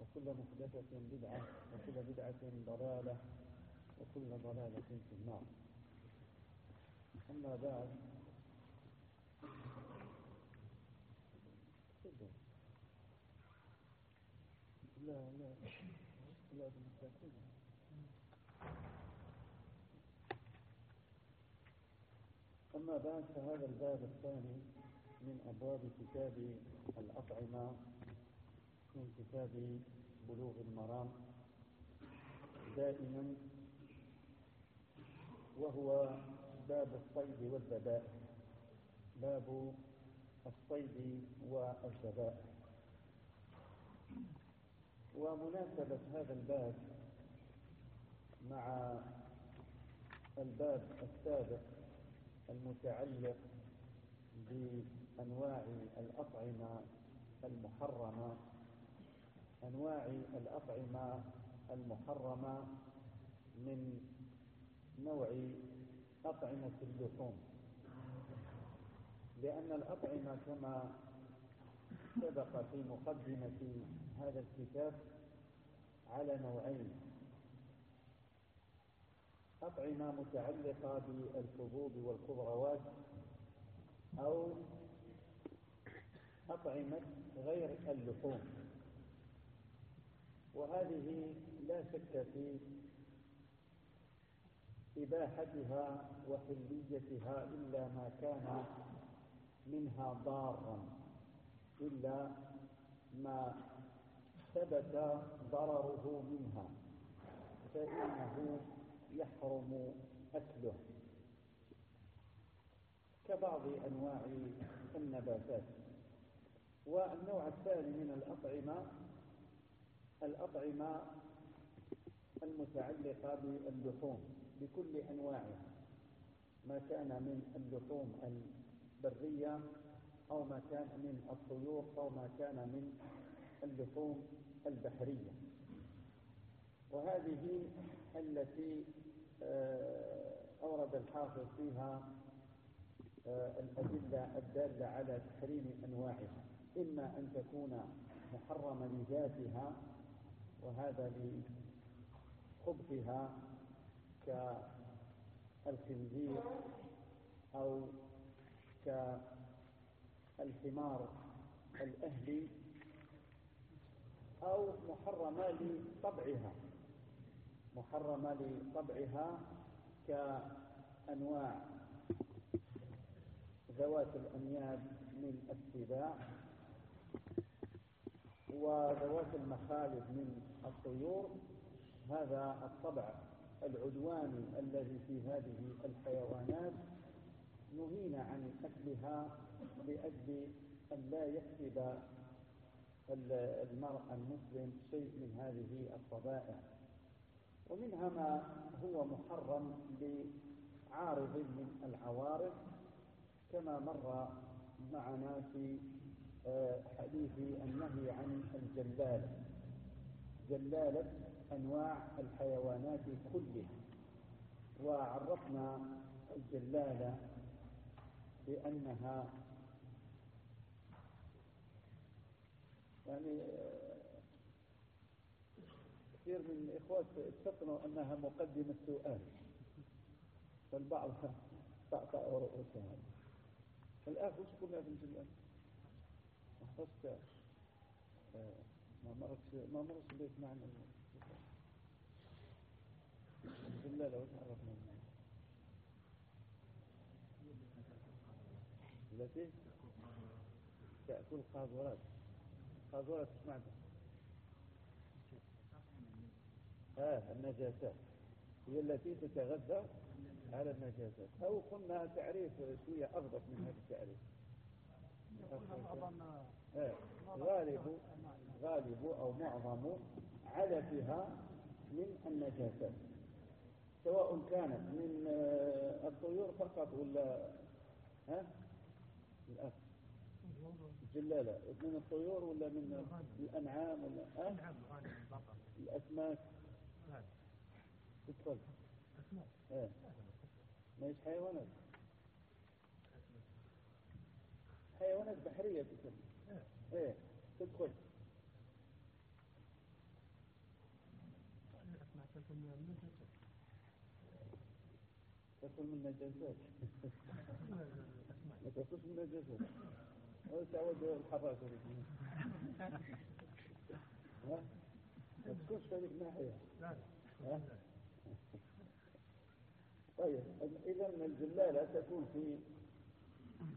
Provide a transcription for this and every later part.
وكل محدثة بدعة وكل بدعة ضلالة وكل ضلالة في النار. أما بعد لا لا لا أما بعد فهذا الباب الثاني من أبواب كتاب الأطعمة. من كتاب بلوغ المرام دائما وهو باب الصيد والذبائح باب الصيد والذبائح ومناسبة هذا الباب مع الباب السابق المتعلق بأنواع الأطعمة المحرمة أنواع الأطعمة المحرمة من نوع أطعمة اللحوم. لأن الأطعمة كما سبق في مقدمة هذا الكتاب على نوعين. أطعمة متعلقة بالحبوب والخضروات أو أطعمة غير اللحوم. وهذه لا شك في إباحتها وحليتها إلا ما كان منها ضارا إلا ما ثبت ضرره منها فإنه يحرم أكله. كبعض أنواع النباتات والنوع الثاني من الأطعمة الأطعمة المتعلقة باللحوم بكل أنواعها ما كان من اللحوم البرية أو ما كان من الطيور أو ما كان من اللحوم البحرية. وهذه التي أورد الحافظ فيها الأدلة الدالة على تحريم أنواعها. إما أن تكون محرمة لذاتها وهذا لخبثها كالخنزير أو كالحمار الأهلي أو محرمة لطبعها. محرمة لطبعها كأنواع ذوات الأنياب من السباع وذوات المخالب من الطيور هذا الطبع العدواني الذي في هذه الحيوانات نهينا عن أكلها لأجل أن لا يكسب المرء المسلم شيء من هذه الطبائع. ومنها ما هو محرم لعارض من العوارض كما مر معنا في حديث النهي عن الجلالة جلالة أنواع الحيوانات كلها. وعرفنا الجلالة بأنها يعني كثير من الإخوات استقنوا أنها مقدمة سؤال. فالبعض طأطأ رؤوسهم الآن وش كنا في الجلالة؟ حفظت ما مرت ما مرت بيت معنا. الجلالة وش عرفنا التي تأكل قاذورات. قاذورات إيش معنى؟ آه النجاسات. هي التي تتغذى على النجاسات. أو قلنا تعريف شوية أضبط من هذا التعريف. آه. غالب غالب أو معظم علفها من النجاسات. سواء كانت من آه، الطيور فقط ولا ها؟ الأكل الجلالة. من الطيور ولا من الأنعام ولا ها؟ الأسماك. تدخل إيه. ما حيوانات. حيوانات بحرية تسمى إيه. تدخل. تدخل من النجاسات. ما تدخلش من النجاسات. تعود الحراسة ها؟ ما تدخلش في هذه الناحية. طيب إذا الجلالة تكون في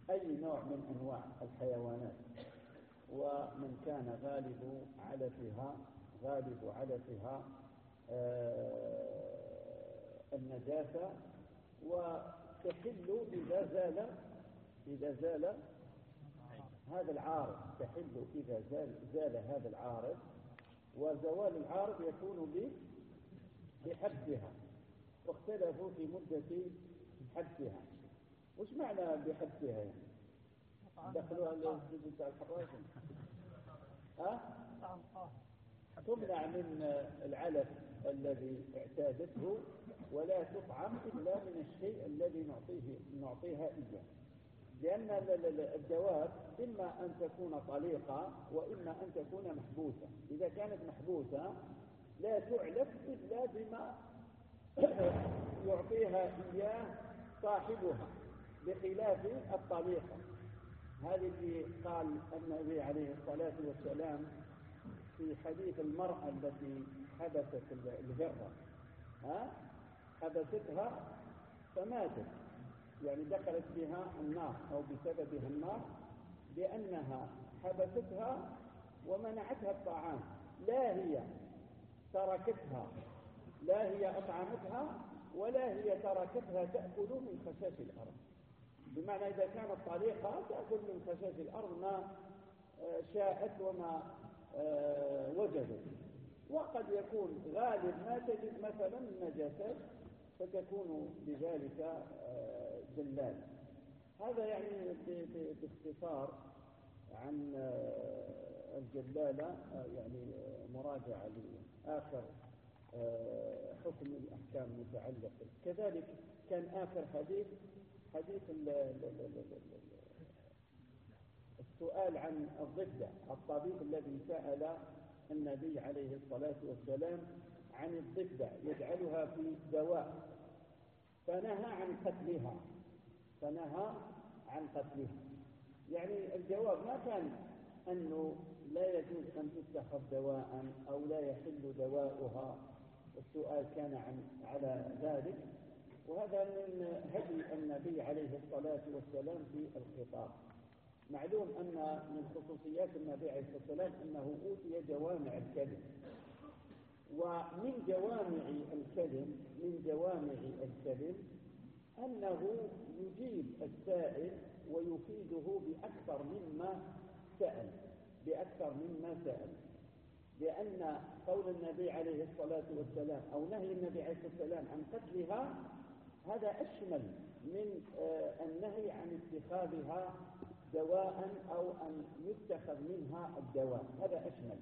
أي نوع من أنواع الحيوانات؟ ومن كان غالب علفها غالب علفها آه النجاسة وتحل إذا زال إذا زال هذا العارض تحل إذا زال, زال هذا العارض وزوال العارض يكون بحبسها واختلفوا في مدة حبسها وش معنى بحبسها يعني؟ دخلوها للجزء بتاع الحراسة ها؟ تمنع من العلف الذي اعتادته ولا تطعم إلا من الشيء الذي نعطيه نعطيها إياه. لأن الدواب إما أن تكون طليقة وإما أن تكون محبوسة. إذا كانت محبوسة لا تعلف إلا بما يعطيها إياه صاحبها. بخلاف الطليقة. هذه اللي قال النبي عليه الصلاة والسلام في حديث المرأة التي حبست الذرة ها؟ حبستها فماتت. يعني دخلت بها النار أو بسببها النار لأنها حبستها ومنعتها الطعام. لا هي تركتها لا هي أطعمتها ولا هي تركتها تأكل من خشاش الأرض. بمعنى إذا كانت طريقة تأكل من خشاش الأرض ما آه، شاءت وما آه، وجدت. وقد يكون غالب ما تجد مثلا النجاسات فتكون بذلك آه، جلال. هذا يعني باختصار عن الجلالة يعني مراجعة لآخر حكم الأحكام المتعلقة. كذلك كان آخر حديث حديث السؤال عن الضفدع الطبيب الذي سأل النبي عليه الصلاة والسلام عن الضفدع يجعلها في دواء فنهى عن قتلها فنهى عن قتلها. يعني الجواب ما كان أنه لا يجوز أن تتخذ دواء أو لا يحل دواؤها السؤال كان عن على ذلك. وهذا من هدي النبي عليه الصلاة والسلام في الخطاب. معلوم أن من خصوصيات النبي عليه الصلاة والسلام أنه أوتي جوامع الكلم. ومن جوامع الكلم من جوامع الكلم أنه يجيب السائل ويفيده بأكثر مما سأل بأكثر مما سأل. لأن قول النبي عليه الصلاة والسلام أو نهي النبي عليه الصلاة والسلام عن قتلها هذا أشمل من آه، النهي عن اتخاذها دواء أو أن يتخذ منها الدواء. هذا أشمل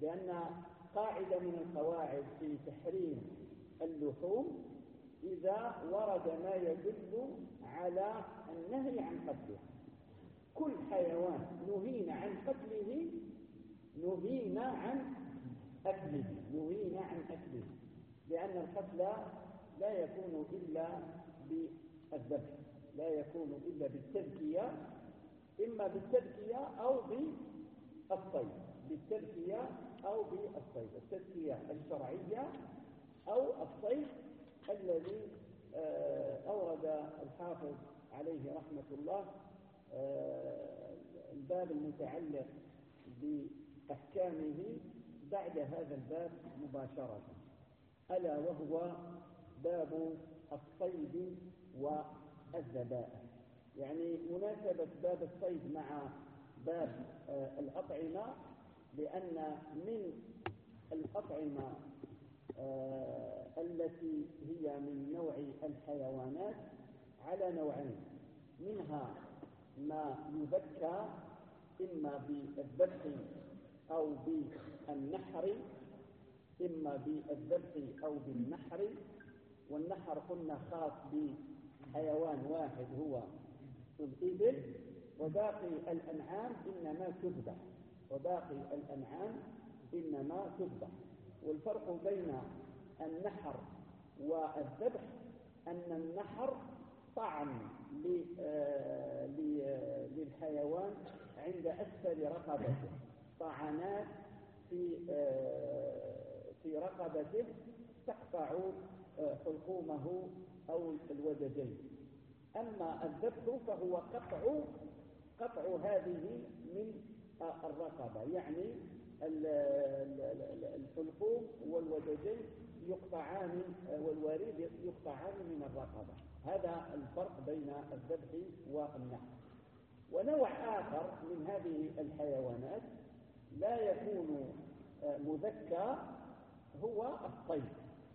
لأن قاعدة من القواعد في تحريم اللحوم إذا ورد ما يدل على النهي عن قتله. كل حيوان نهينا عن قتله نهينا عن أكله نهينا عن أكله لأن القتل لا يكون إلا بالذبح لا يكون إلا بالتذكية إما بالتذكية أو بالصيد بالتذكية أو بالصيد التذكية الشرعية أو الصيد الذي آه، أورد الحافظ عليه رحمة الله آه، الباب المتعلق بأحكامه بعد هذا الباب مباشرة ألا وهو باب الصيد والذبائح يعني مناسبة باب الصيد مع باب آه، الأطعمة لأن من الأطعمة آه، التي هي من نوع الحيوانات على نوعين. منها ما يذكى إما بالذبح أو بالنحر إما بالذبح أو بالنحر. والنحر قلنا خاص بحيوان واحد هو. الإبل وباقي الأنعام إنما تذبح. وباقي الأنعام إنما تذبح. والفرق بين النحر والذبح أن النحر طعن آه، للحيوان عند أسفل رقبته. طعنات في آه، في رقبته تقطع آه، حلقومه أو الودجين أما الذبح فهو قطع قطع هذه من الرقبة يعني الحلقوم والودجين يقطعان والوريد يقطعان من الرقبة. هذا الفرق بين الذبح والنحر. ونوع آخر من هذه الحيوانات لا يكون مذكى هو الصيد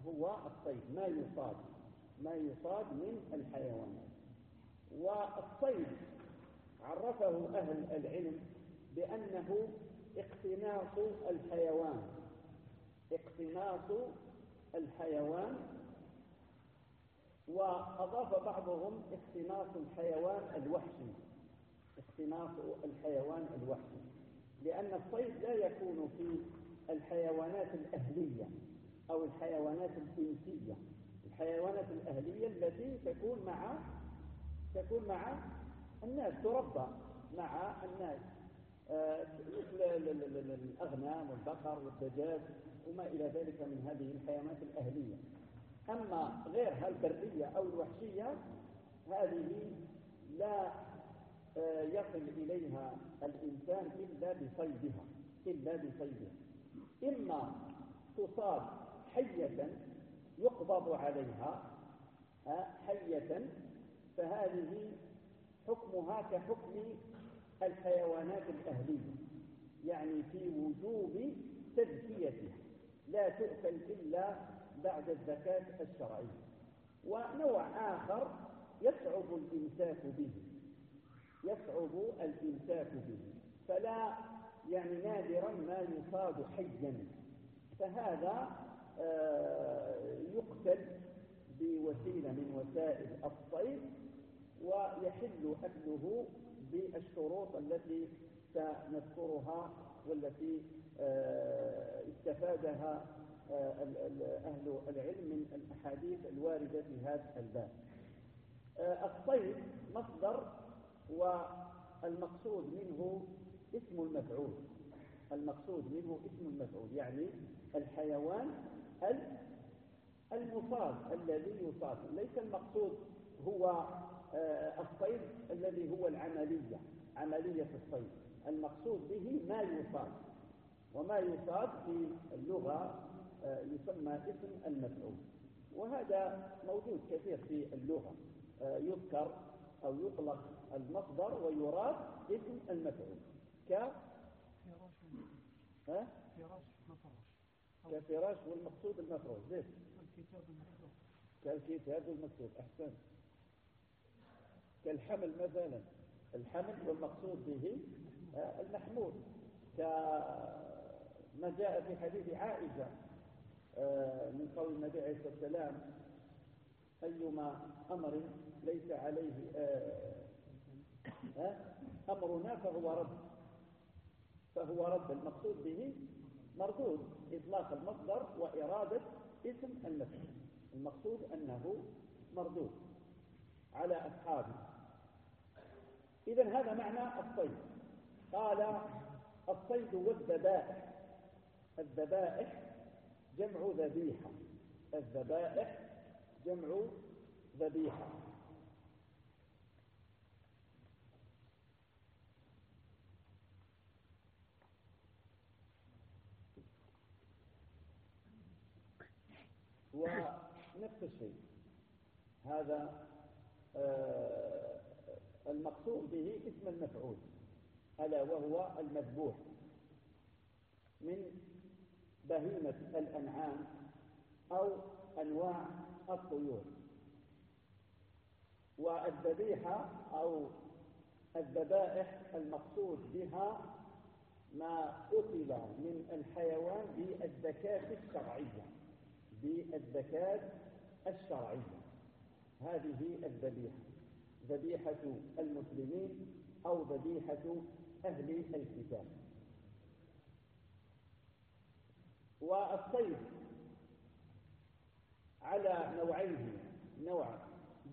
هو الصيد ما يصاد ما يصاد من الحيوانات. والصيد عرفه أهل العلم بأنه اقتناص الحيوان. اقتناص الحيوان. وأضاف بعضهم اقتناص الحيوان الوحشي. اقتناص الحيوان الوحشي. لأن الصيد لا يكون في الحيوانات الأهلية. أو الحيوانات الإنسية الحيوانات الأهلية التي تكون مع تكون مع الناس تربى مع الناس. آه، مثل الأغنام والبقر والدجاج وما إلى ذلك من هذه الحيوانات الأهلية. أما غيرها البرية أو الوحشية هذه لا آه، يصل إليها الإنسان إلا بصيدها إلا بصيدها. إما تصاب حية يقبض عليها حية فهذه حكمها كحكم الحيوانات الأهلية يعني في وجوب تزكيتها لا تؤكل إلا بعد الزكاة الشرعية. ونوع آخر يصعب الإمساك به يصعب الإمساك به فلا يعني نادرا ما يصاد حيا. فهذا يقتل بوسيلة من وسائل الصيد ويحل أكله بالشروط التي سنذكرها والتي آه، استفادها آه، أهل العلم من الأحاديث الواردة في هذا الباب. الصيد مصدر والمقصود منه اسم المفعول. المقصود منه اسم المفعول يعني الحيوان المصاد الذي يصاد ليس المقصود هو آه، الصيد الذي هو العملية عملية الصيد. المقصود به ما يصاد وما يصاد في اللغة آه، يسمى اسم المفعول. وهذا موجود كثير في اللغة. آه، يذكر أو يطلق المصدر ويراد اسم المفعول. ك؟ ها؟ كفراش والمقصود المفعول زين. كالكتاب المكتوب أحسن. كالحمل مثلا الحمل والمقصود به آه، المحمول. كما جاء في حديث عائشة آه، من قول النبي عليه الصلاة والسلام أيما أمر ليس عليه آه أمرنا فهو رد فهو رد المقصود به مردود إطلاق المصدر وإرادة اسم المفعول المقصود أنه مردود. على أصحابه. إذا هذا معنى الصيد. قال الصيد والذبائح. الذبائح جمع ذبيحة. الذبائح جمع ذبيحة. ونفس الشيء. هذا آه، المقصود به اسم المفعول ألا وهو المذبوح. من بهيمة الأنعام أو أنواع الطيور. والذبيحة أو الذبائح المقصود بها ما أكل من الحيوان بالذكاة الشرعية بالذكاة الشرعية. هذه الذبيحة. ذبيحة المسلمين أو ذبيحة أهل الكتاب. والصيد على نوعين نوع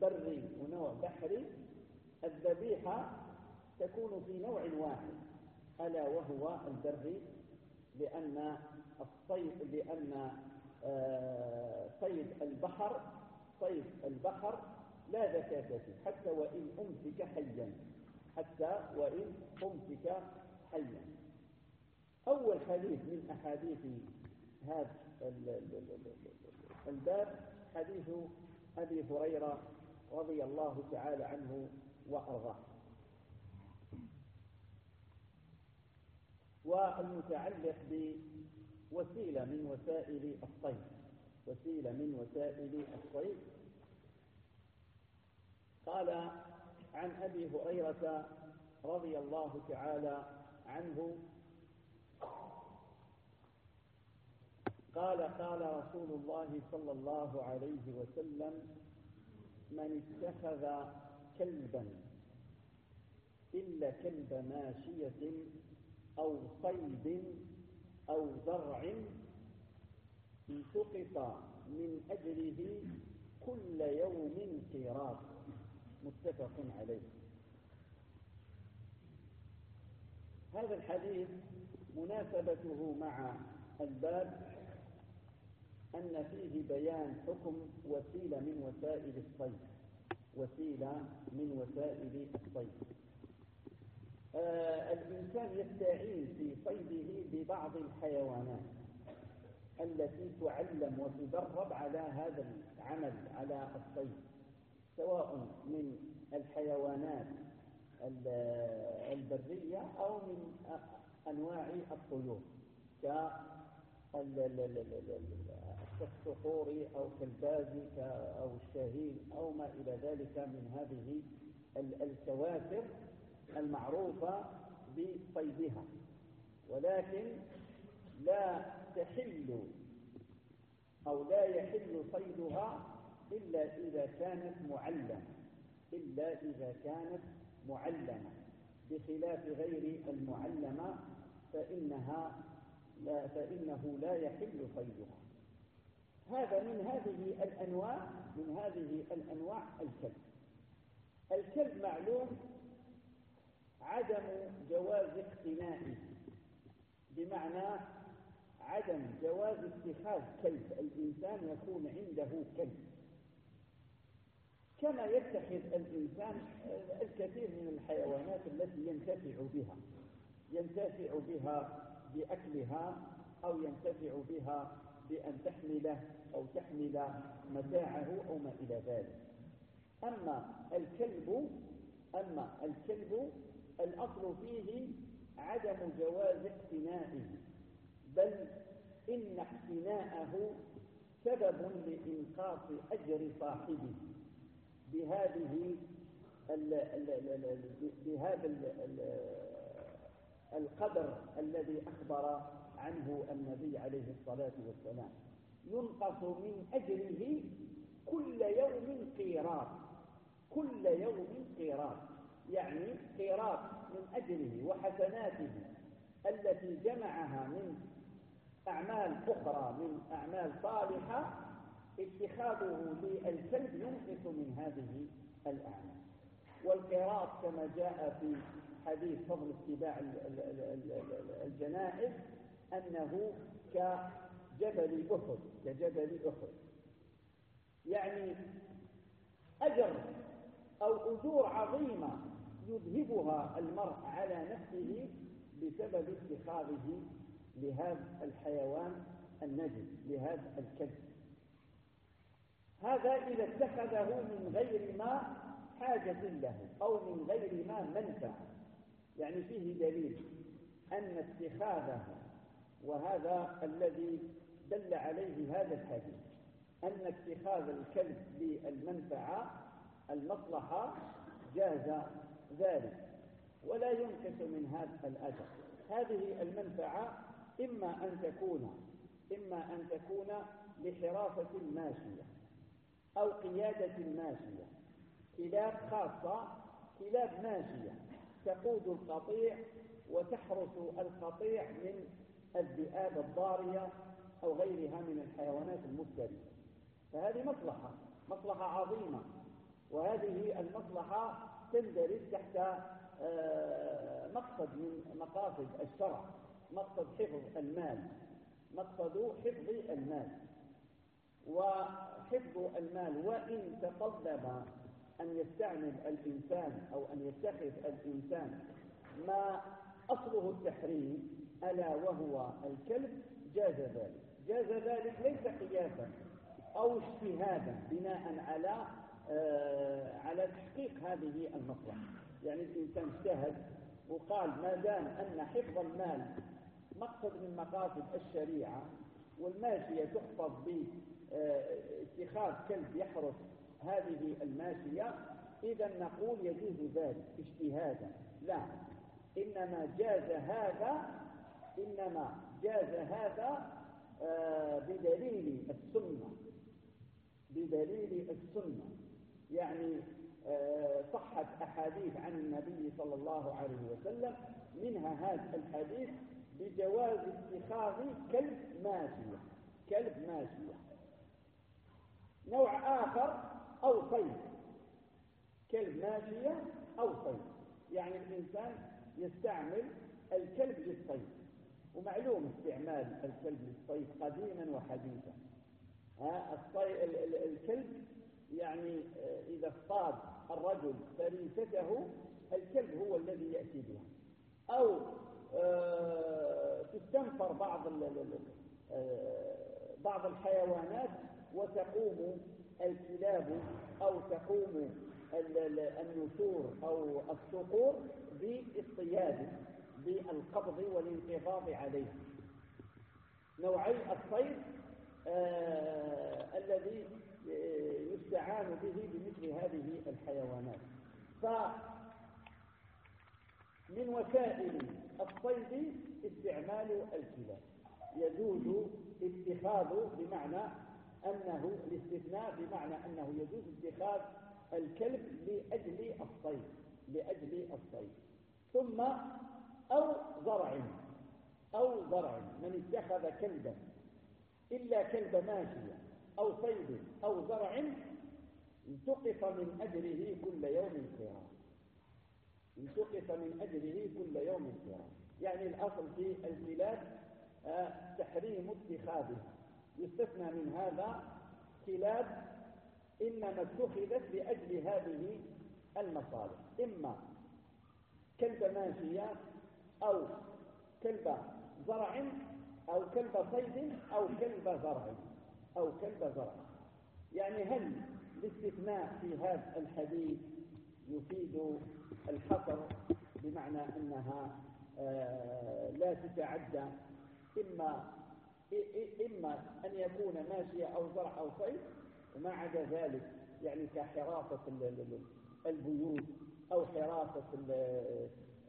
بري ونوع بحري الذبيحة تكون في نوع واحد ألا وهو البري لأن الصيد لأن صيد البحر صيد البحر لا زكاة فيه حتى وإن أمسك حيا حتى وإن أمسك حيا. أول حديث من أحاديث هذا الباب حديث أبي هريرة رضي الله تعالى عنه وأرضاه. والمتعلق بوسيلة من وسائل الصيد. وسيلة من وسائل الصيد. قال عن أبي هريرة رضي الله تعالى عنه قال قال رسول الله صلى الله عليه وسلم من اتخذ كلبا إلا كلب ماشية أو صيد أو زرع سقط من أجله كل يوم قيراط. متفق عليه. هذا الحديث مناسبته مع الباب أن فيه بيان حكم وسيلة من وسائل الصيد. وسيلة من وسائل الصيد. آه الإنسان يستعين في صيده ببعض الحيوانات التي تعلم وتدرب على هذا العمل على الصيد سواء من الحيوانات البرية أو من أنواع الطيور كالصقور أو كالباز أو الشاهين أو ما إلى ذلك من هذه الكوافر المعروفة بصيدها ولكن لا تحل أو لا يحل صيدها إلا إذا كانت معلمة. إلا إذا كانت معلمة. بخلاف غير المعلمة فإنها لا فإنه لا يحل صيدها هذا من هذه الأنواع من هذه الأنواع الكلب. الكلب معلوم عدم جواز اقتنائه بمعنى عدم جواز اتخاذ كلب. الإنسان يكون عنده كلب. كما يتخذ الإنسان الكثير من الحيوانات التي ينتفع بها. ينتفع بها بأكلها أو ينتفع بها بأن تحمله أو تحمل متاعه أو ما إلى ذلك. أما الكلب أما الكلب الأصل فيه عدم جواز اقتنائه بل إن اقتناءه سبب لإنقاص أجر صاحبه. بهذه بهذا القدر الذي أخبر عنه النبي عليه الصلاة والسلام. ينقص من أجره كل يوم قيراط كل يوم قيراط. يعني قيراط من أجله وحسناته التي جمعها من أعمال أخرى من أعمال صالحة اتخاذه للكلب ينقص من هذه الأعمال. والقراط كما جاء في حديث فضل اتباع الجنائز أنه كجبل أحد كجبل أحد. يعني أجر أو أجور عظيمة يذهبها المرء على نفسه بسبب اتخاذه لهذا الحيوان النجم لهذا الكلب. هذا إذا اتخذه من غير ما حاجة له أو من غير ما منفعة. يعني فيه دليل أن اتخاذه وهذا الذي دل عليه هذا الحديث أن اتخاذ الكلب للمنفعة المصلحة جاز ذلك. ولا ينقص من هذا الأجر. هذه المنفعة إما أن تكون إما أن تكون لحراسة الماشية أو قيادة الماشية كلاب خاصة كلاب ماشية. تقود القطيع وتحرس القطيع من الذئاب الضارية أو غيرها من الحيوانات المفترسة فهذه مصلحة مصلحة عظيمة. وهذه المصلحة تندرج تحت آه، مقصد من مقاصد الشرع مقصد حفظ المال مقصد حفظ المال. وحفظ المال وإن تطلب أن يستعمل الإنسان أو أن يتخذ الإنسان ما أصله التحريم ألا وهو الكلب جاز ذلك. جاز ذلك ليس قياسا أو اجتهادا بناء على على تحقيق هذه المصلحة يعني الإنسان اجتهد وقال ما دام أن حفظ المال مقصد من مقاصد الشريعة والماشية تحفظ باتخاذ كلب يحرس هذه الماشية إذا نقول يجوز ذلك اجتهادا. لا إنما جاز هذا إنما جاز هذا آه، بدليل السنة. بدليل السنة. يعني آه، صحت أحاديث عن النبي صلى الله عليه وسلم منها هذا الحديث بجواز اتخاذ كلب ماشية كلب ماشية. نوع آخر أو صيد كلب ماشية أو صيد يعني الإنسان يستعمل الكلب للصيد ومعلوم استعمال الكلب للصيد قديما وحديثا. الكلب يعني آه، إذا اصطاد الرجل فريسته الكلب هو الذي يأتي بها. أو آه، تستنفر بعض آه، بعض الحيوانات وتقوم الكلاب أو تقوم النسور أو الصقور باصطياد بالقبض والانقباض عليه. نوعي الصيد آه الذي يستعان به بمثل هذه الحيوانات. فمن وسائل الصيد استعمال الكلاب. يجوز اتخاذ بمعنى أنه الاستثناء بمعنى أنه يجوز اتخاذ الكلب لأجل الصيد لأجل الصيد. ثم أو زرع أو زرع. من اتخذ كلبا إلا كلب ماشية أو صيد أو زرع انتقف من أجله كل يوم قراء انتقف من أجله كل يوم قراء يعني الأصل في البلاد آه، تحريم اتخاذها يستثنى من هذا كلاب إنما اتخذت لأجل هذه المصالح. إما كلب ماشية أو كلب زرع أو كلب صيد أو كلب زرع. أو كلب زرع. يعني هل الاستثناء في هذا الحديث يفيد الحصر بمعنى أنها آه، لا تتعدى إما إما أن يكون ماشية أو زرع أو صيد؟ وما عدا ذلك يعني كحراسة البيوت أو حراسة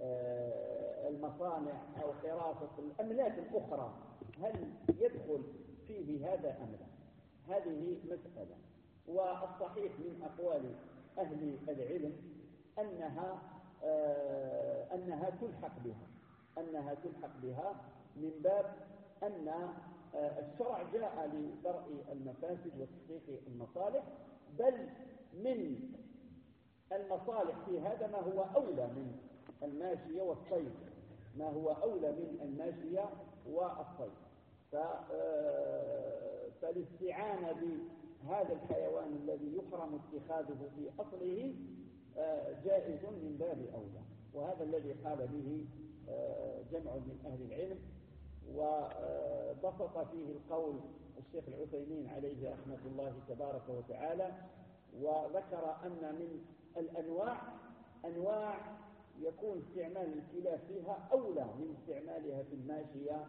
آه، المصانع أو حراسة الأملاك الأخرى هل يدخل فيه هذا أم لا؟ هذه مسألة والصحيح من أقوال أهل العلم أنها آه، أنها تلحق بها أنها تلحق بها من باب أن آه، الشرع جاء لدرء المفاسد وتحقيق المصالح بل من المصالح في هذا ما هو أولى من الماشية والصيد ما هو أولى من الماشية والصيد. آه، فالاستعانة بهذا الحيوان الذي يحرم اتخاذه في أصله آه، جائز من باب أولى. وهذا الذي قال به آه، جمع من أهل العلم. وبسط فيه القول الشيخ العثيمين عليه رحمة الله تبارك وتعالى. وذكر أن من الأنواع أنواع يكون استعمال الكلاب فيها أولى من استعمالها في الماشية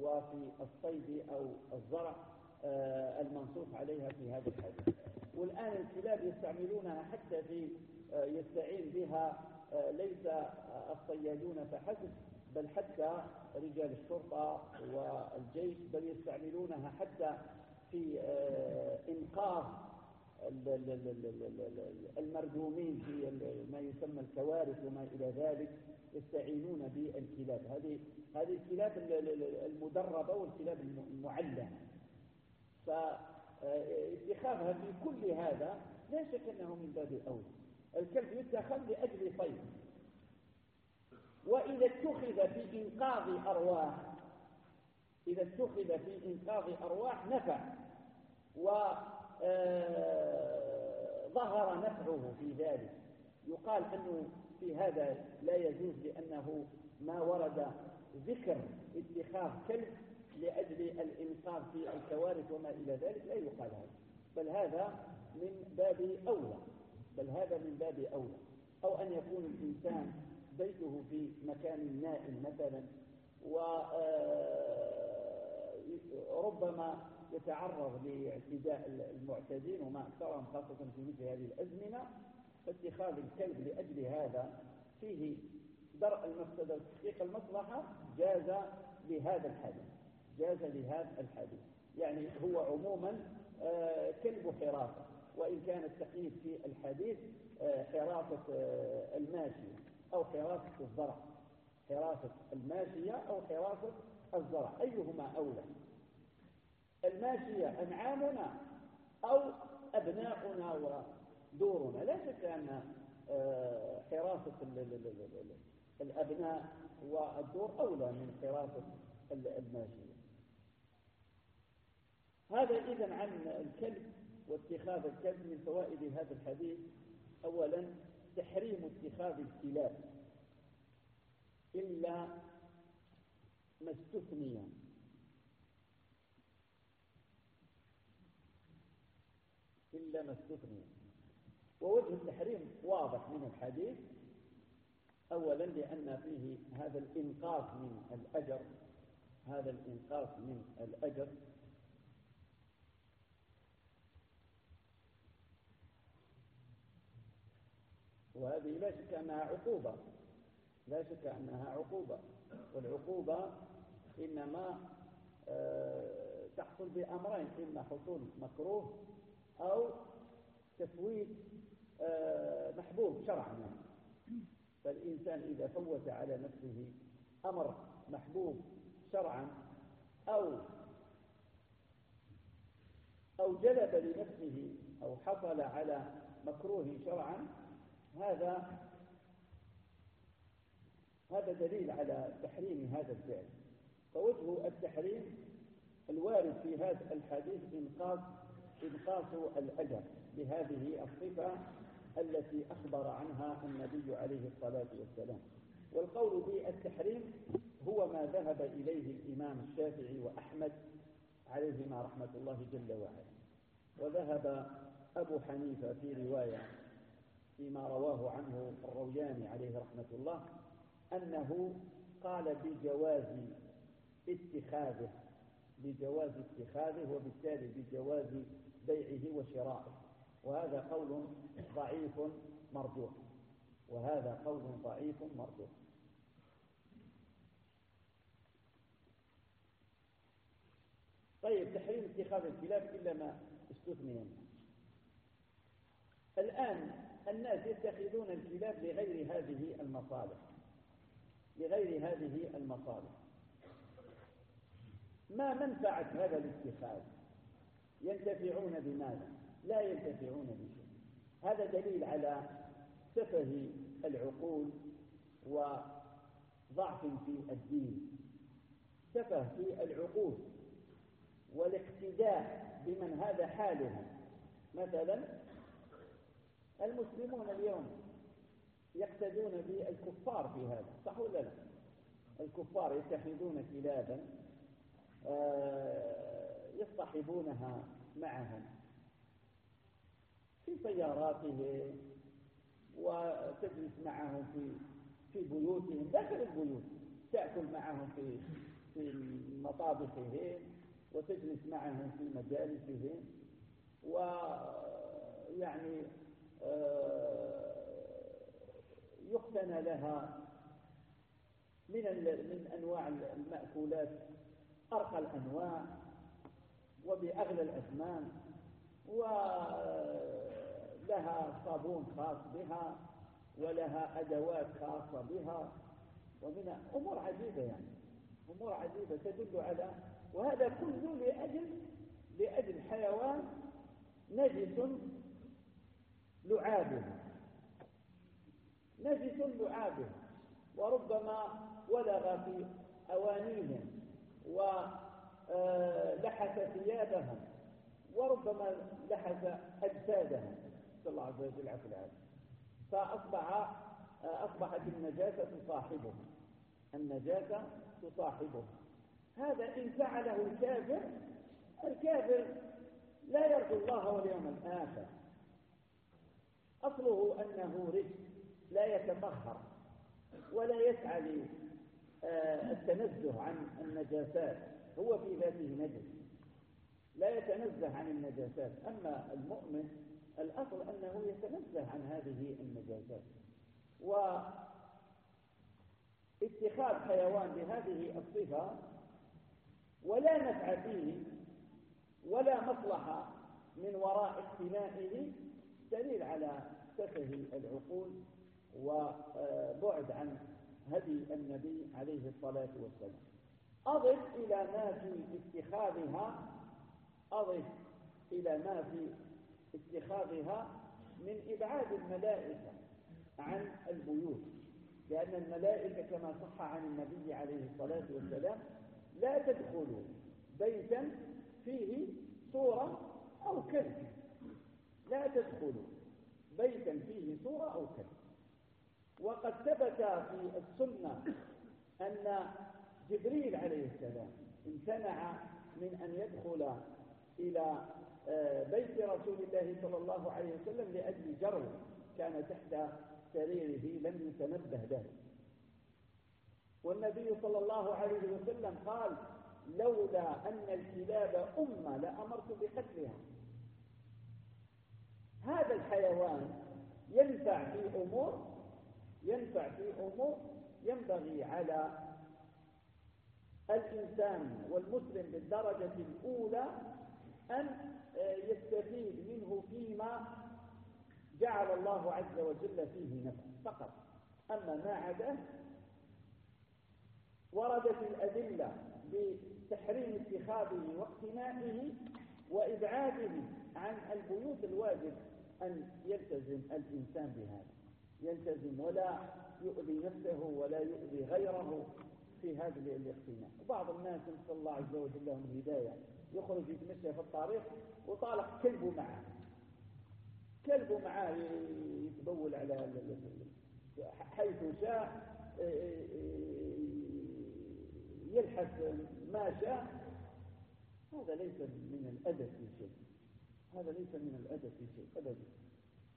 وفي الصيد أو الزرع. المنصوص عليها في هذا الحديث. والآن الكلاب يستعملونها حتى في آه، يستعين بها آه، ليس الصيادون فحسب بل حتى رجال الشرطة والجيش بل يستعملونها حتى في إنقاذ المردومين في ما يسمى الكوارث وما إلى ذلك يستعينون بالكلاب. هذه هذه الكلاب المدربة والكلاب المعلمة. فاتخاذها في كل هذا لا شك أنه من باب الأولى الكلب يتخذ لأجل صيد وإذا اتخذ في إنقاذ أرواح إذا اتخذ في إنقاذ أرواح نفع و آه، نفعه في ذلك. يقال أنه في هذا لا يجوز لأنه ما ورد ذكر اتخاذ كلب لأجل الإنقاذ في الكوارث وما إلى ذلك لا يقال هذا. بل هذا من باب أولى. بل هذا من باب أولى. أو أن يكون الإنسان بيته في مكان نائم مثلا وربما آه، يتعرض لاعتداء المعتدين وما أكثرهم خاصة في مثل هذه الأزمنة فاتخاذ الكلب لأجل هذا فيه درء المفسدة وتحقيق المصلحة جاز لهذا الحديث جاز لهذا الحديث. يعني هو عموما آه، كلب حراسة وإن كان التقييد في الحديث آه، حراسة آه، الماشية أو حراسة الزرع. حراسة الماشية أو حراسة الزرع. أيهما أولى؟ الماشية أنعامنا أو أبناؤنا ودورنا؟ لا شك أن حراسة الأبناء والدور أولى من حراسة الماشية. هذا إذا عن الكلب واتخاذ الكلب من فوائد هذا الحديث. أولا تحريم اتخاذ الكلاب. إلا ما استثني. إلا ما استثني. ووجه التحريم واضح من الحديث. أولا لأن فيه هذا الإنقاذ من الأجر. هذا الإنقاذ من الأجر. وهذه لا شك أنها عقوبة لا شك أنها عقوبة. والعقوبة إنما آه، تحصل بأمرين إما حصول مكروه أو تفويت آه، محبوب شرعا. فالإنسان إذا فوت على نفسه أمر محبوب شرعا أو أو جلب لنفسه أو حصل على مكروه شرعا هذا هذا دليل على تحريم هذا الفعل. فوجه التحريم الوارد في هذا الحديث إنقاذ إنقاص الأجر بهذه الصفة التي أخبر عنها النبي عليه الصلاة والسلام. والقول بالتحريم هو ما ذهب إليه الإمام الشافعي وأحمد عليهما رحمة الله جل وعلا. وذهب أبو حنيفة في رواية فيما رواه عنه الروياني عليه رحمة الله أنه قال بجواز اتخاذه بجواز اتخاذه وبالتالي بجواز بيعه وشرائه. وهذا قول ضعيف مرجوح. وهذا قول ضعيف مرجوح. طيب تحريم اتخاذ الكلاب إلا ما استثني منه. الآن الناس يتخذون الكلاب لغير هذه المصالح. لغير هذه المصالح. ما منفعة هذا الاتخاذ؟ ينتفعون بماذا؟ لا ينتفعون بشيء. هذا دليل على سفه العقول وضعف في الدين. سفه في العقول والاقتداء بمن هذا حالهم مثلا المسلمون اليوم يقتدون بالكفار في هذا صح ولا لا؟ الكفار يتخذون كلابا آه، يصطحبونها معهم في سياراتهم وتجلس معهم في في بيوتهم داخل البيوت تأكل معهم في في مطابخهم وتجلس معهم في مجالسهم ويعني يقتنى لها من من أنواع المأكولات ارقى الأنواع وبأغلى الاثمان ولها صابون خاص بها ولها أدوات خاصة بها ومن أمور عجيبة يعني أمور عجيبة تدل على وهذا كله لأجل لأجل حيوان نجس لعابه نجس لعابه وربما ولغ في أوانيهم ولحس ثيابهم. وربما لحس أجسادهم. صلى الله عز وجل عفو العالم فأصبح أصبحت النجاسة تصاحبه النجاسة تصاحبه هذا إن فعله الكافر الكافر لا يرجو الله واليوم الآخر. أصله أنه رزق لا يتطهر ولا يسعى للتنزه عن النجاسات. هو في ذاته نجس. لا يتنزه عن النجاسات. أما المؤمن الأصل أنه يتنزه عن هذه النجاسات. واتخاذ حيوان بهذه الصفة ولا نفع فيه ولا مصلحة من وراء اقتنائه دليل على سفه العقول وبعد عن هدي النبي عليه الصلاة والسلام. أضف إلى ما في اتخاذها أضف إلى ما في اتخاذها من إبعاد الملائكة عن البيوت. لأن الملائكة كما صح عن النبي عليه الصلاة والسلام لا تدخل بيتا فيه صورة أو كلب لا تدخل بيتا فيه صورة أو كلب. وقد ثبت في السنة أن جبريل عليه السلام امتنع من أن يدخل إلى آه، بيت رسول الله صلى الله عليه وسلم لأجل جرل كان تحت سريره لم يتنبه له. والنبي صلى الله عليه وسلم قال لولا أن الكلاب أمة لأمرت بقتلها. هذا الحيوان ينفع في أمور ينفع في أمور ينبغي على الإنسان والمسلم بالدرجة الأولى أن يستفيد منه فيما جعل الله عز وجل فيه نفع فقط. أما ما عداه وردت الأدلة بتحريم اتخاذه واقتنائه وإبعاده عن البيوت الواجب أن يلتزم الإنسان بهذا. يلتزم ولا يؤذي نفسه ولا يؤذي غيره في هذا الاقتناء وبعض الناس نسأل الله عز وجل لهم الهداية. يخرج يتمشى في الطريق وطالع كلبه معه. كلبه معه يتبول على حيث شاء يلحس ما شاء. هذا ليس من الأدب في شيء. هذا ليس من الأدب في شيء أبدا.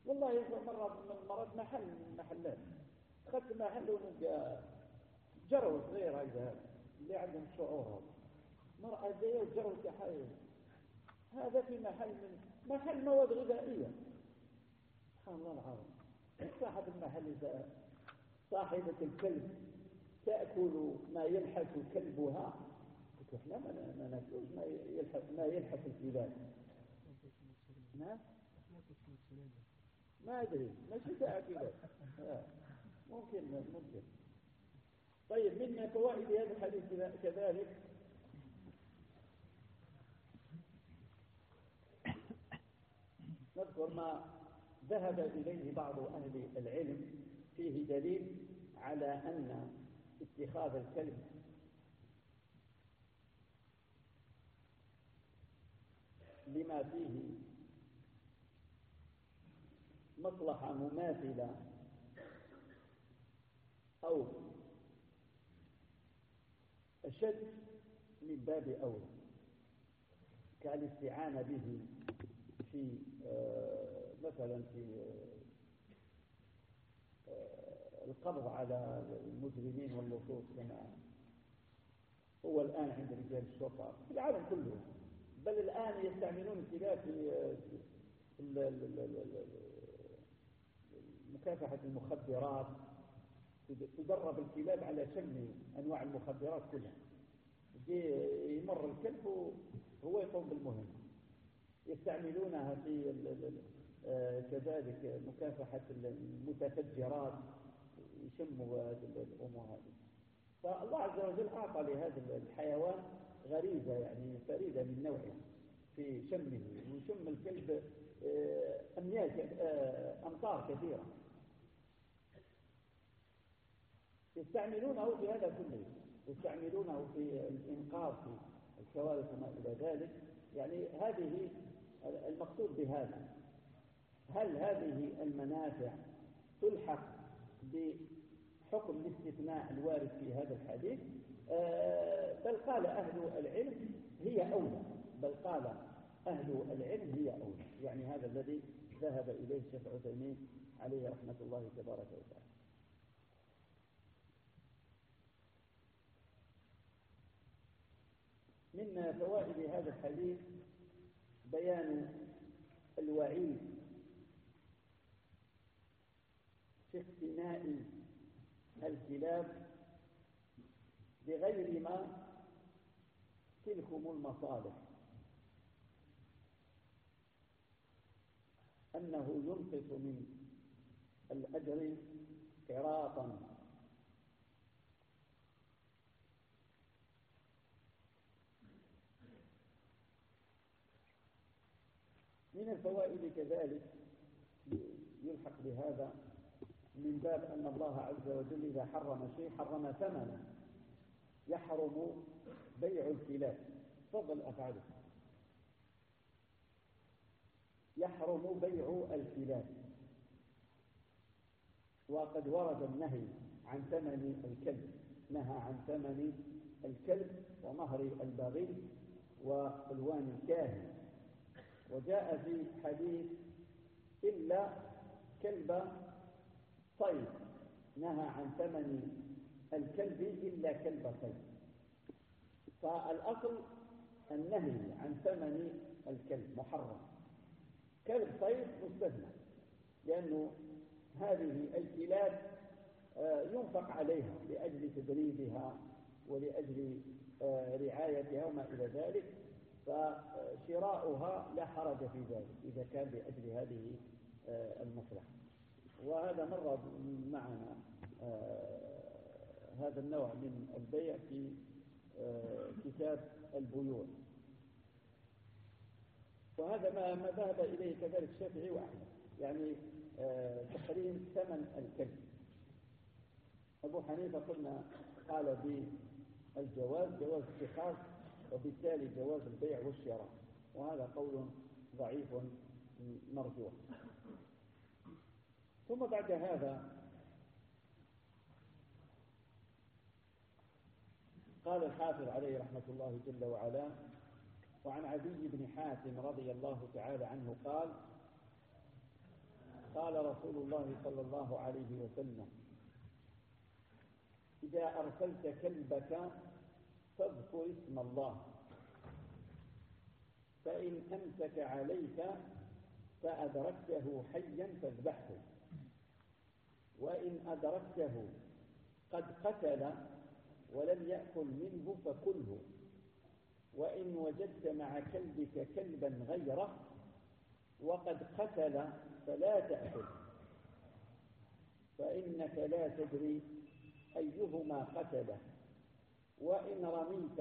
والله مرة من المرات محل من المحلات أخذت محل ونلقى جرو صغير هذا اللي عندهم شعور. مرأة جاية وجرو كحاية هذا في محل من محل مواد غذائية. سبحان الله العظيم. صاحب المحل إذا صاحبة الكلب تأكل ما يلحس كلبها قلت لا ما ناكلوش ما يلحس ما يلحس الكلاب نعم؟ ما أدري مشيتها كذا ممكن ممكن. طيب من فوائد هذا الحديث كذلك. نذكر ما ذهب إليه بعض أهل العلم فيه دليل على أن اتخاذ الكلب لما فيه مصلحة مماثلة أو أشد من باب أولى كالاستعانة به في آه، مثلا في آه، القبض على المجرمين واللصوص كما هو الآن عند رجال الشرطة في العالم كله. بل الآن يستعملون الكلاب في مكافحة المخدرات تدرب الكلاب على شم أنواع المخدرات كلها. يمر الكلب وهو يقوم بالمهمة. يستعملونها في آه، كذلك مكافحة المتفجرات يشموا الأمور هذه فالله عز وجل أعطى لهذا الحيوان غريزة يعني فريدة من نوعه في شمه ويشم الكلب آه، أميال آه، أمطار كثيرة. يستعملونه في هذا كله يستعملونه في الإنقاذ في الكوارث وما إلى ذلك. يعني هذه المقصود بهذا. هل هذه المنافع تلحق بحكم الاستثناء الوارد في هذا الحديث؟ آه، بل قال أهل العلم هي أولى. بل قال أهل العلم هي أولى. يعني هذا الذي ذهب إليه الشيخ عثيمين عليه رحمة الله تبارك وتعالى. من فوائد هذا الحديث بيان الوعيد في اقتناء الكلاب بغير ما تلكم المصالح أنه ينقص من الأجر قراطا. من الفوائد كذلك يلحق بهذا من باب أن الله عز وجل إذا حرم شيء حرم ثمنه يحرم بيع الكلاب. فضل أفعله يحرم بيع الكلاب. وقد ورد النهي عن ثمن الكلب نهى عن ثمن الكلب ومهر البغي وحلوان الكاهن. وجاء في حديث إلا كلب صيد نهى عن ثمن الكلب إلا كلب صيد فالأصل النهي عن ثمن الكلب محرم. كلب صيد مستثنى لأنه هذه الكلاب آه، ينفق عليها لأجل تدريبها ولأجل آه، رعايتها وما إلى ذلك. فشراؤها لا حرج في ذلك إذا كان لأجل هذه آه، المصلحة وهذا مر معنا هذا النوع من البيع في كتاب البيوع. وهذا ما ما ذهب إليه كذلك الشافعي وأحمد. يعني تحريم ثمن الكلب. أبو حنيفة قلنا قال بالجواز جواز اتخاذ وبالتالي جواز البيع والشراء. وهذا قول ضعيف مرجوح. ثم بعد هذا قال الحافظ عليه رحمة الله جل وعلا وعن عدي بن حاتم رضي الله تعالى عنه قال قال رسول الله صلى الله عليه وسلم إذا أرسلت كلبك فاذكر اسم الله. فإن أمسك عليك فأدركته حيا فاذبحه. وإن أدركته قد قتل ولم يأكل منه فكله. وإن وجدت مع كلبك كلبا غيره وقد قتل فلا تأكل. فإنك لا تدري أيهما قتله. وإن رميت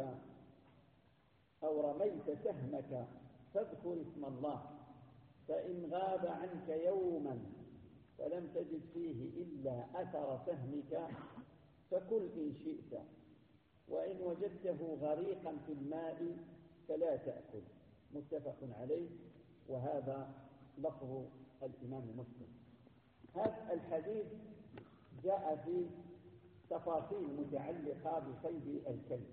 أو رميت سهمك فاذكر اسم الله فإن غاب عنك يوما فلم تجد فيه إلا أثر سهمك فكل إن شئت وإن وجدته غريقا في الماء فلا تأكل. متفق عليه. وهذا لفظ الإمام مسلم. هذا الحديث جاء في تفاصيل متعلقة بصيد الكلب.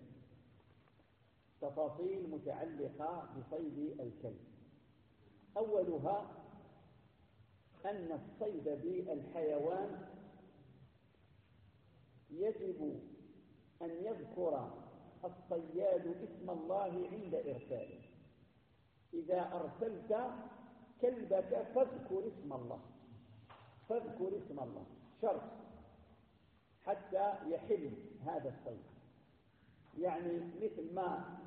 تفاصيل متعلقة بصيد الكلب. أولها أن الصيد بالحيوان يجب أن يذكر الصياد اسم الله عند إرساله. إذا أرسلت كلبك فاذكر اسم الله. فاذكر اسم الله. شرط. حتى يحل هذا الصيد يعني مثل ما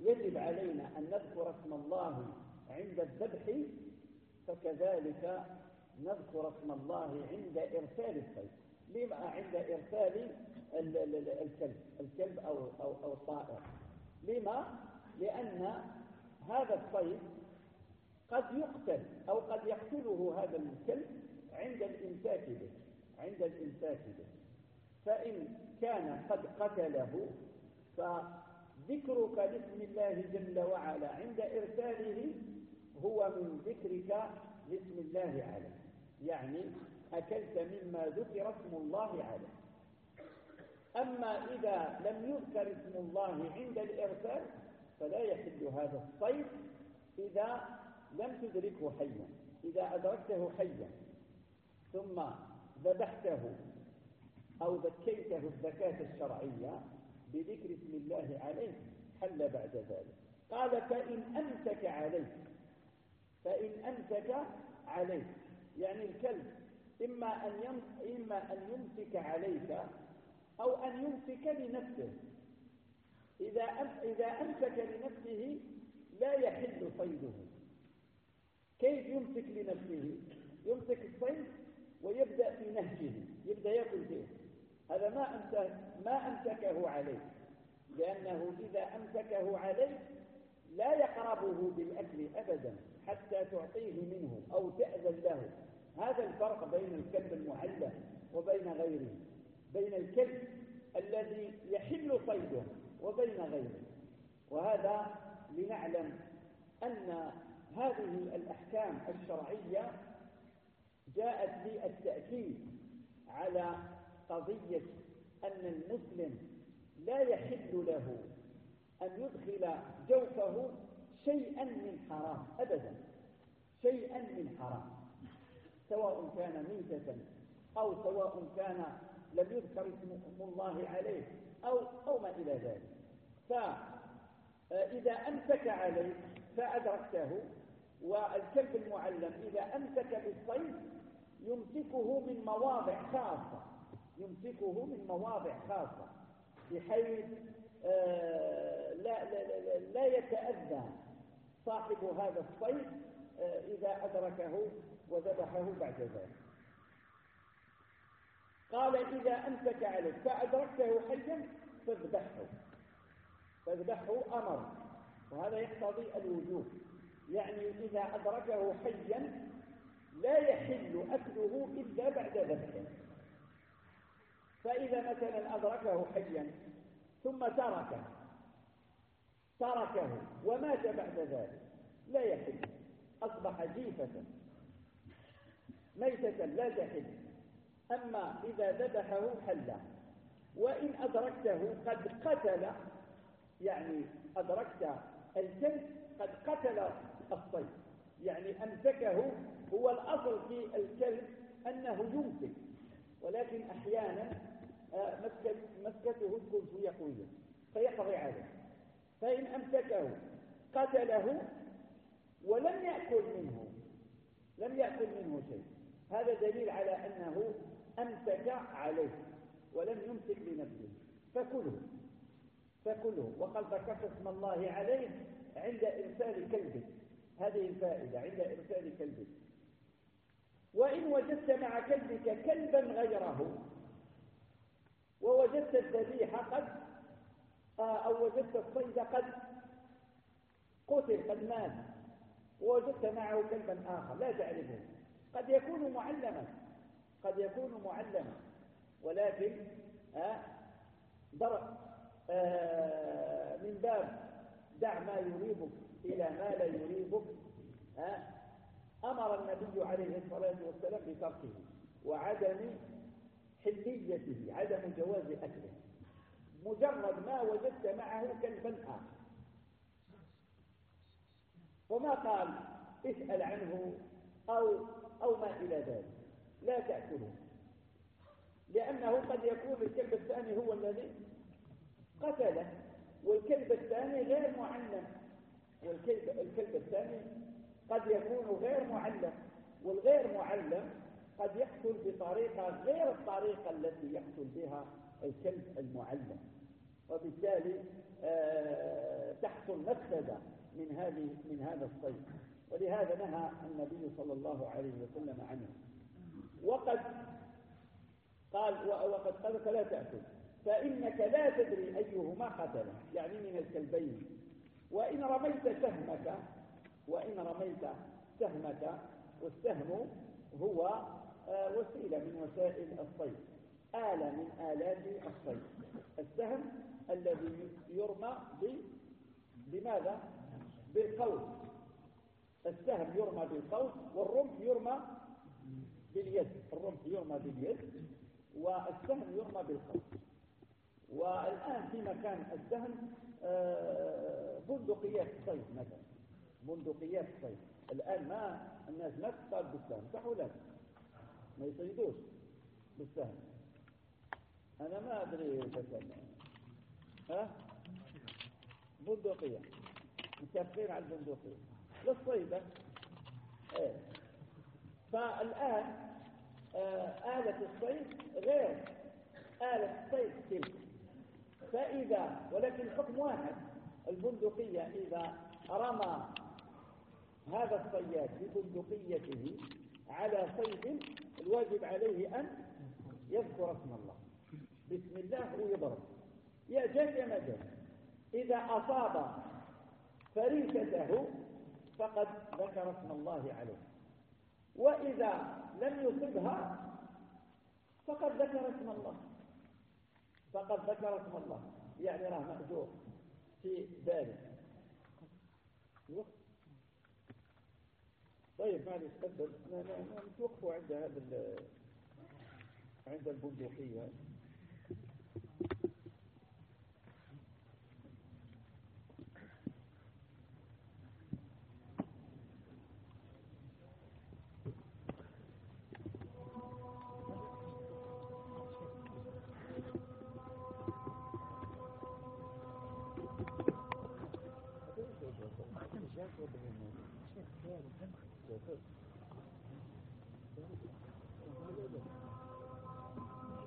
يجب علينا أن نذكر اسم الله عند الذبح فكذلك نذكر اسم الله عند إرسال الصيد لما عند إرسال الكلب الكلب أو, أو, أو الطائر لما؟ لأن هذا الصيد قد يقتل أو قد يقتله هذا الكلب عند الإمساك به عند الإمساك به. فإن كان قد قتله فذكرك لاسم الله جل وعلا عند إرساله هو من ذكرك لاسم الله عليه يعني أكلت مما ذكر اسم الله عليه أما إذا لم يذكر اسم الله عند الإرسال فلا يحل هذا الصيد إذا لم تدركه حيا إذا أدركته حيا ثم ذبحته أو ذكيته الزكاة الشرعية بذكر اسم الله عليه حل بعد ذلك. قال فإن أمسك عليه فإن أمسك عليه يعني الكلب إما أن إما أن يمسك عليك أو أن يمسك لنفسه. إذا إذا أمسك لنفسه لا يحل صيده. كيف يمسك لنفسه؟ يمسك الصيد ويبدأ في نهجه يبدأ يأكل فيه. هذا ما أمسك ما أمسكه عليه. لأنه إذا أمسكه عليه لا يقربه بالأكل أبدا حتى تعطيه منه أو تأذن له. هذا الفرق بين الكلب المعلم وبين غيره. بين الكلب الذي يحل صيده وبين غيره. وهذا لنعلم أن هذه الأحكام الشرعية جاءت للتأكيد على قضية أن المسلم لا يحل له أن يدخل جوفه شيئا من حرام أبدا شيئا من حرام سواء كان ميتة أو سواء كان لم يذكر اسم الله عليه أو, أو ما إلى ذلك. فإذا أمسك عليه فأدركته والكلب المعلم إذا أمسك بالصيد يمسكه من مواضع خاصة. يمسكه من مواضع خاصة بحيث آه، لا, لا, لا, لا يتأذى صاحب هذا الصيد آه، إذا أدركه وذبحه بعد ذلك. قال إذا أمسك عليك فأدركته حيا فاذبحه. فاذبحه أمر وهذا يقتضي الوجوب. يعني إذا أدركه حيا لا يحل أكله إلا بعد ذبحه. فإذا مثلا أدركه حيا ثم تركه تركه ومات بعد ذلك لا يحل أصبح جيفة ميتة لا تحل. أما إذا ذبحه حل وإن أدركته قد قتل يعني أدركت الكلب قد قتل الصيد يعني أمسكه هو الأصل في الكلب أنه يمسك ولكن أحيانا مسكته شوية قوية فيقضي عليه. فإن أمسكه قتله ولم يأكل منه. لم يأكل منه شيء. هذا دليل على أنه أمسك عليه ولم يمسك لنفسه. فكله فكله. وقد ذكرت اسم الله عليه عند إرسال كلبه. هذه الفائدة عند إرسال كلبك وإن وجدت مع كلبك كلبا غيره ووجدت الذبيحة قد آه، أو وجدت الصيد قد قتل قد مات ووجدت معه كلبا آخر لا تعرفه. قد يكون معلما قد يكون معلما ولكن آه، ضرب آه، من باب دع ما يريبك إلى ما لا يريبك أمر النبي عليه الصلاة والسلام بتركه وعدم حليته عدم جواز أكله. مجرد ما وجدت معه كلبا آخر. وما قال اسأل عنه أو, أو ما إلى ذلك. لا تأكله. لأنه قد يكون الكلب الثاني هو الذي قتله والكلب الثاني غير معلم. والكلب الكلب الثاني قد يكون غير معلم والغير معلم قد يحصل بطريقة غير الطريقة التي يحصل بها الكلب المعلم. وبالتالي آه، تحصل مفسدة من هذه من هذا الصيد. ولهذا نهى النبي صلى الله عليه وسلم عنه. وقد قال وقد قال فلا تأكل. فإنك لا تدري أيهما قتل يعني من الكلبين. وإن رميت سهمك وإن رميت سهمك والسهم هو وسيلة من وسائل الصيد. آلة من آلات الصيد. السهم الذي يرمى بماذا؟ بالقوس. السهم يرمى بالقوس والرمح يرمى باليد. الرمح يرمى باليد والسهم يرمى بالقوس. والآن في مكان السهم آه، بندقيات الصيد مثلا. بندقيات الصيد الآن ما الناس ما تصطاد بالسهم. صح ولا ما يصيدوش بالسهم أنا ما أدري بسهم ها؟ بندقية. متفقين على البندقية. للصيدة. إيه. فالآن آه آلة الصيد غير. آلة الصيد تلك فإذا ولكن حكم واحد. البندقية إذا رمى هذا الصياد ببندقيته على صيد الواجب عليه أن يذكر اسم الله. بسم الله ويضرب يا جاء يا جاء إذا أصاب فريسته فقد ذكر اسم الله عليه. وإذا لم يصبها فقد ذكر اسم الله. فقد ذكر اسم الله. يعني راه مأجور في ذلك. طيب معلش تفضل نتوقفوا عند هذا عند البندقية.